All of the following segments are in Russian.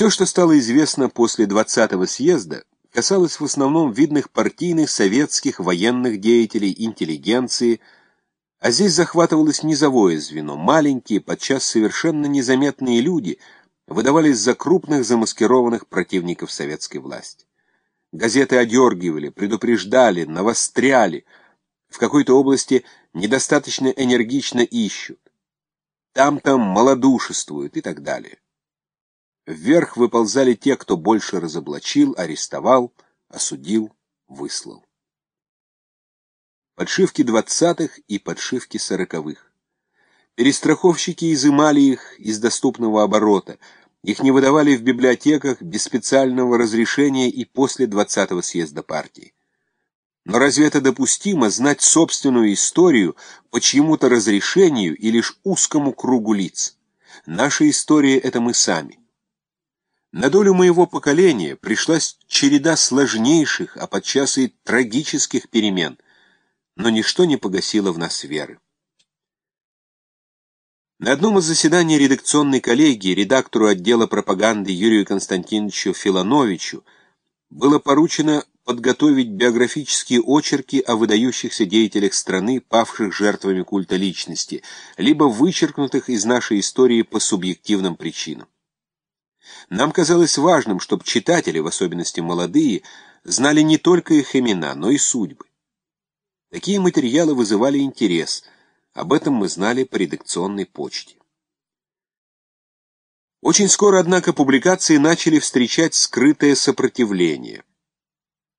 Все, что стало известно после 20-го съезда, касалось в основном видных партийных, советских, военных деятелей, интеллигенции, а здесь захватывалось низовое звено, маленькие, подчас совершенно незаметные люди выдавались за крупных замаскированных противников советской власти. Газеты одергивали, предупреждали, навостряли, в какой-то области недостаточно энергично ищут, там-там малодушествуют и так далее. Вверх выползали те, кто больше разоблачил, арестовал, осудил, выслал. Подшивки двадцатых и подшивки сороковых. Перестраховщики изымали их из доступного оборота. Их не выдавали в библиотеках без специального разрешения и после двадцатого съезда партии. Но разве это допустимо знать собственную историю по чьему-то разрешению и лишь узкому кругу лиц? Наша история — это мы сами. На долю моего поколения пришлась череда сложнейших, а подчас и трагических перемен, но ничто не погасило в нас веры. На одном из заседаний редакционной коллегии редактору отдела пропаганды Юрию Константиновичу Филановичу было поручено подготовить биографические очерки о выдающихся деятелях страны, павших жертвами культа личности, либо вычеркнутых из нашей истории по субъективным причинам. Нам казалось важным, чтобы читатели, в особенности молодые, знали не только их имена, но и судьбы. Такие материалы вызывали интерес, об этом мы знали по редакционной почте. Очень скоро, однако, публикации начали встречать скрытое сопротивление.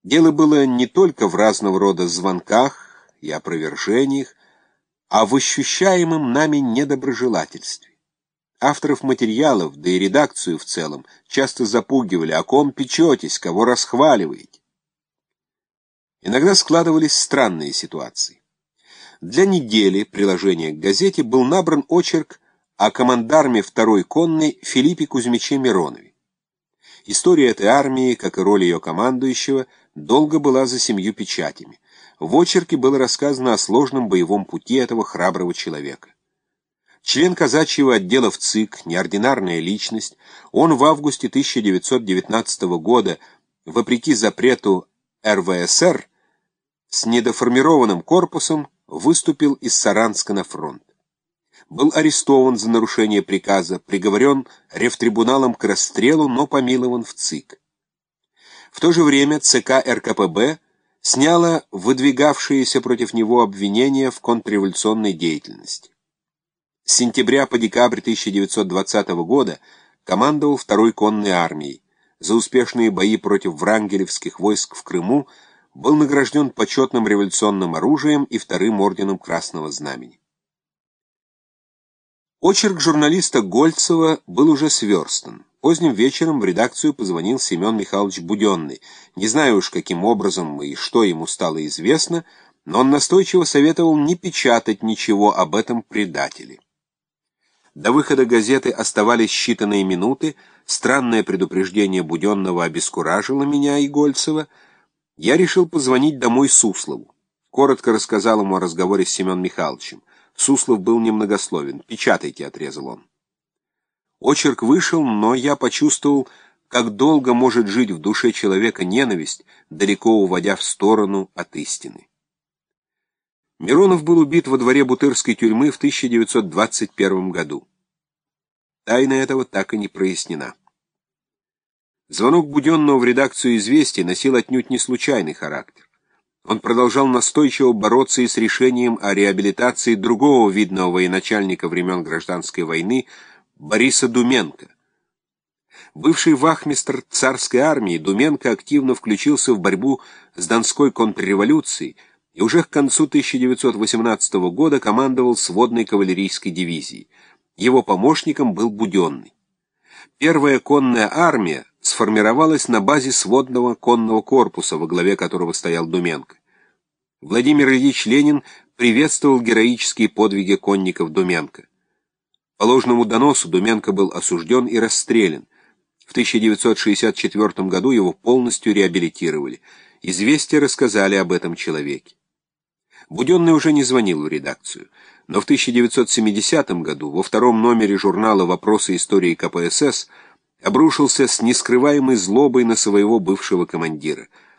Дело было не только в разного рода звонках и опровержениях, а в ощущаемом нами недоброжелательстве. Авторов материалов, да и редакцию в целом, часто запугивали, о ком печетесь, кого расхваливаете. Иногда складывались странные ситуации. Для недели приложения к газете был набран очерк о командарме второй конной Филиппе Кузьмиче Миронове. История этой армии, как и роль ее командующего, долго была за семью печатями. В очерке было рассказано о сложном боевом пути этого храброго человека. Член казачьего отдела в ЦИК, неординарная личность, он в августе 1919 года, вопреки запрету РВСР, с недоформированным корпусом выступил из Саранска на фронт. Был арестован за нарушение приказа, приговорен рефтрибуналом к расстрелу, но помилован в ЦИК. В то же время ЦК РКПБ сняла выдвигавшиеся против него обвинения в контрреволюционной деятельности. С сентября по декабрь 1920 года командовал второй конной армией. За успешные бои против врангелевских войск в Крыму был награжден почетным революционным оружием и вторым орденом Красного Знамени. Очерк журналиста Гольцева был уже сверстан. Поздним вечером в редакцию позвонил Семен Михайлович Буденный. Не знаю уж, каким образом и что ему стало известно, но он настойчиво советовал не печатать ничего об этом предателе. До выхода газеты оставались считанные минуты, странное предупреждение Буденного обескуражило меня и Гольцева. Я решил позвонить домой Суслову. Коротко рассказал ему о разговоре с Семеном Михайловичем. Суслов был немногословен. «Печатайте», — отрезал он. Очерк вышел, но я почувствовал, как долго может жить в душе человека ненависть, далеко уводя в сторону от истины. Миронов был убит во дворе Бутырской тюрьмы в 1921 году. Тайна этого так и не прояснена. Звонок Буденного в редакцию «Известий» носил отнюдь не случайный характер. Он продолжал настойчиво бороться и с решением о реабилитации другого видного военачальника времен Гражданской войны Бориса Думенко. Бывший вахмистр царской армии Думенко активно включился в борьбу с Донской контрреволюцией, и уже к концу 1918 года командовал сводной кавалерийской дивизией. Его помощником был Буденный. Первая конная армия сформировалась на базе сводного конного корпуса, во главе которого стоял Думенко. Владимир Ильич Ленин приветствовал героические подвиги конников Думенко. По ложному доносу Думенко был осужден и расстрелян. В 1964 году его полностью реабилитировали. Известия рассказали об этом человеке. Буденный уже не звонил в редакцию, но в 1970 году во втором номере журнала «Вопросы истории КПСС» обрушился с нескрываемой злобой на своего бывшего командира —